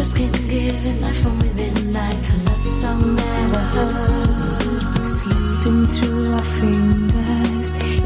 Just can't give it life from within like a love song never heard. Slipping through our fingers.